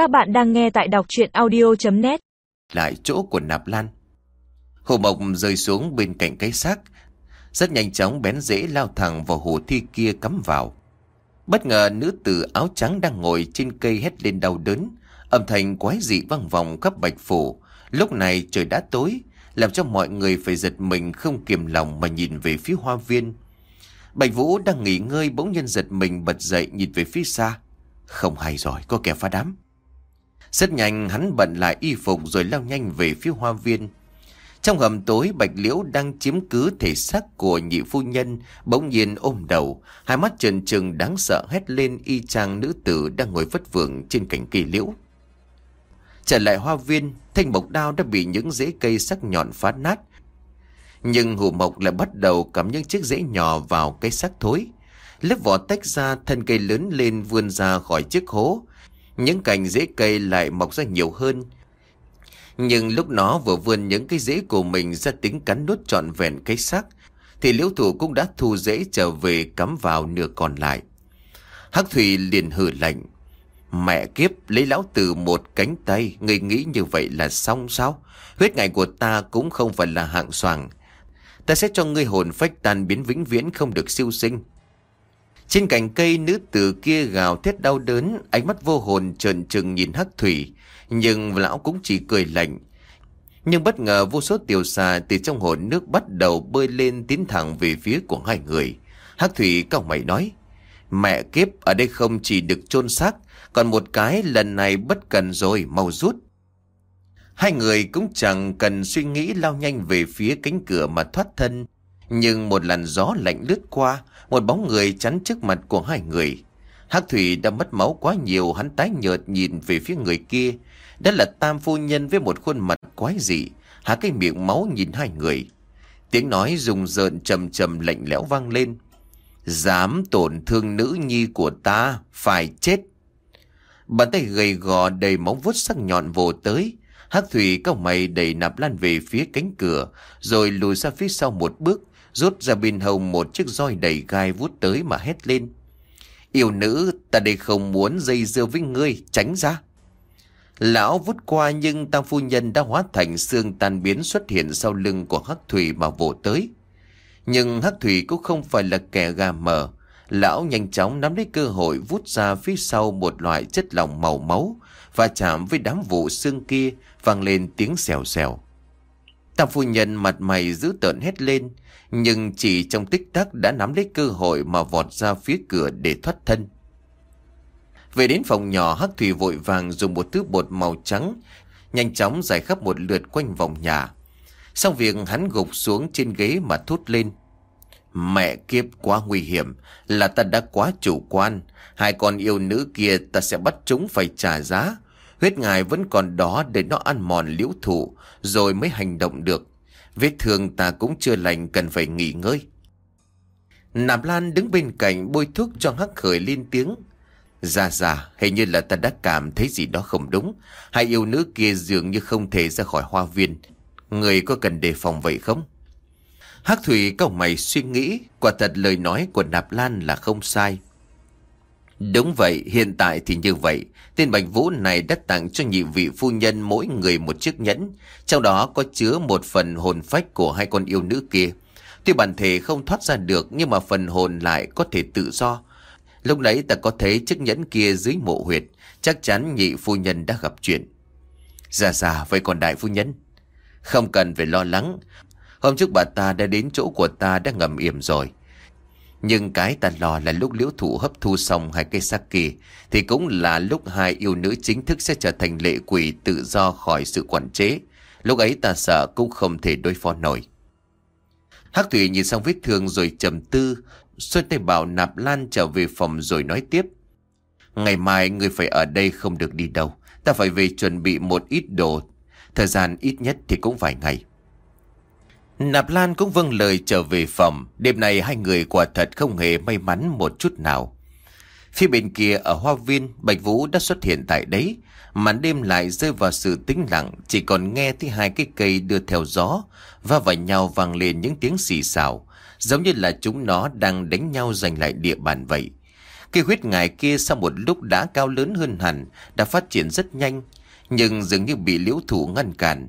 Các bạn đang nghe tại đọc chuyện audio.net Lại chỗ của nạp lan. Hồ Mộc rơi xuống bên cạnh cái xác. Rất nhanh chóng bén dễ lao thẳng vào hồ thi kia cắm vào. Bất ngờ nữ tử áo trắng đang ngồi trên cây hét lên đau đớn. Âm thanh quái dị vang vòng khắp bạch phủ Lúc này trời đã tối, Làm cho mọi người phải giật mình không kiềm lòng mà nhìn về phía hoa viên. Bạch Vũ đang nghỉ ngơi bỗng nhiên giật mình bật dậy nhìn về phía xa. Không hay rồi, có kẻ phá đám. Rất nhanh hắn bận lại y phục rồi lao nhanh về phía hoa viên Trong hầm tối Bạch Liễu đang chiếm cứ thể xác của nhị phu nhân Bỗng nhiên ôm đầu Hai mắt trần trừng đáng sợ hét lên y chang nữ tử đang ngồi vất vưởng trên cành cây liễu Trở lại hoa viên, thanh mộc đao đã bị những rễ cây sắc nhọn phá nát. Nhưng hù mộc lại bắt đầu cắm những chiếc rễ nhỏ vào cây sắc thối. Lớp vỏ tách ra, thân cây lớn lên vươn ra khỏi chiếc hố. Những cành rễ cây lại mọc ra nhiều hơn. Nhưng lúc nó vừa vươn những cái rễ của mình ra tính cắn nuốt trọn vẹn cây sắc, thì liễu thủ cũng đã thu rễ trở về cắm vào nửa còn lại. Hắc Thủy liền hử lạnh. Mẹ kiếp lấy lão tử một cánh tay Người nghĩ như vậy là xong sao Huyết ngày của ta cũng không phải là hạng soàng Ta sẽ cho ngươi hồn phách tan biến vĩnh viễn không được siêu sinh trên cành cây, nữ tử kia gào thét đau đớn, Ánh mắt vô hồn trợn trừng nhìn hắc thủy. Nhưng lão cũng chỉ cười lạnh. Nhưng bất ngờ vô số tiểu xà từ trong hồn nước bắt đầu bơi lên tiến thẳng về phía của hai người. Hắc thủy cao mày nói, Mẹ kiếp, ở đây không chỉ được chôn xác, còn một cái lần này bất cần rồi, mau rút. Hai người cũng chẳng cần suy nghĩ lao nhanh về phía cánh cửa mà thoát thân. Nhưng một làn gió lạnh lướt qua Một bóng người chắn trước mặt của hai người. Hắc Thủy đã mất máu quá nhiều Hắn tái nhợt nhìn về phía người kia. Đó là tam phu nhân với một khuôn mặt quái dị Há cái miệng máu nhìn hai người. Tiếng nói rùng rợn trầm trầm lạnh lẽo vang lên. Dám tổn thương nữ nhi của ta Phải chết. Bàn tay gầy gò đầy móng vuốt sắc nhọn vồ tới. Hắc thủy cao mày đẩy nạp lan về phía cánh cửa, rồi lùi ra phía sau một bước, rút ra bên hông một chiếc roi đầy gai vút tới mà hét lên. Yêu nữ, ta đây không muốn dây dưa với ngươi, tránh ra. Lão vút qua nhưng tam phu nhân đã hóa thành xương tan biến xuất hiện sau lưng của Hắc Thủy mà vỗ tới. Nhưng Hắc Thủy cũng không phải là kẻ gà mờ, Lão nhanh chóng nắm lấy cơ hội vút ra phía sau một loại chất lỏng màu máu và chạm với đám vụ xương kia vang lên tiếng xèo xèo. Tam phu nhân mặt mày giữ tợn hết lên nhưng chỉ trong tích tắc đã nắm lấy cơ hội mà vọt ra phía cửa để thoát thân. Về đến phòng nhỏ Hắc Thủy vội vàng dùng một thứ bột màu trắng nhanh chóng giải khắp một lượt quanh vòng nhà. sau việc hắn gục xuống trên ghế mà thốt lên. Mẹ kiếp quá nguy hiểm, là ta đã quá chủ quan. Hai con yêu nữ kia ta sẽ bắt chúng phải trả giá. Huyết ngài vẫn còn đó để nó ăn mòn liễu thủ, rồi mới hành động được. Vết thương ta cũng chưa lành cần phải nghỉ ngơi. Nạp Lan đứng bên cạnh bôi thuốc cho hắc khởi lên tiếng. Dạ dạ, hình như là ta đã cảm thấy gì đó không đúng. Hai yêu nữ kia dường như không thể ra khỏi hoa viên. Người có cần đề phòng vậy không? Hắc Thủy cậu mày suy nghĩ, quả thật lời nói của Nạp Lan là không sai. Đúng vậy, hiện tại thì như vậy. Tên Bạch Vũ này đã tặng cho nhị vị phu nhân mỗi người một chiếc nhẫn, trong đó có chứa một phần hồn phách của hai con yêu nữ kia. Tuy bản thể không thoát ra được nhưng mà phần hồn lại có thể tự do. Lúc nãy ta có thấy chiếc nhẫn kia dưới mộ huyệt, chắc chắn nhị phu nhân đã gặp chuyện. Dạ dạ, vậy còn đại phu nhân? Không cần phải lo lắng, Hôm trước bà ta đã đến chỗ của ta đã ngầm yểm rồi. Nhưng cái ta lo là lúc liễu thủ hấp thu xong hai cây xác kỳ thì cũng là lúc hai yêu nữ chính thức sẽ trở thành lệ quỷ tự do khỏi sự quản chế. Lúc ấy ta sợ cũng không thể đối phó nổi. Hắc Thủy nhìn xong vết thương rồi trầm tư, xuân tay bảo nạp lan trở về phòng rồi nói tiếp. Ngày mai người phải ở đây không được đi đâu, ta phải về chuẩn bị một ít đồ, thời gian ít nhất thì cũng vài ngày. Nạp Lan cũng vâng lời trở về phòng. Đêm này hai người quả thật không hề may mắn một chút nào. Phía bên kia ở Hoa Viên, Bạch Vũ đã xuất hiện tại đấy. Màn đêm lại rơi vào sự tĩnh lặng, chỉ còn nghe thấy hai cái cây đưa theo gió, và vào nhau vang lên những tiếng xì xào, giống như là chúng nó đang đánh nhau giành lại địa bàn vậy. Cây huyết ngài kia sau một lúc đã cao lớn hơn hẳn, đã phát triển rất nhanh, nhưng dường như bị liễu thủ ngăn cản.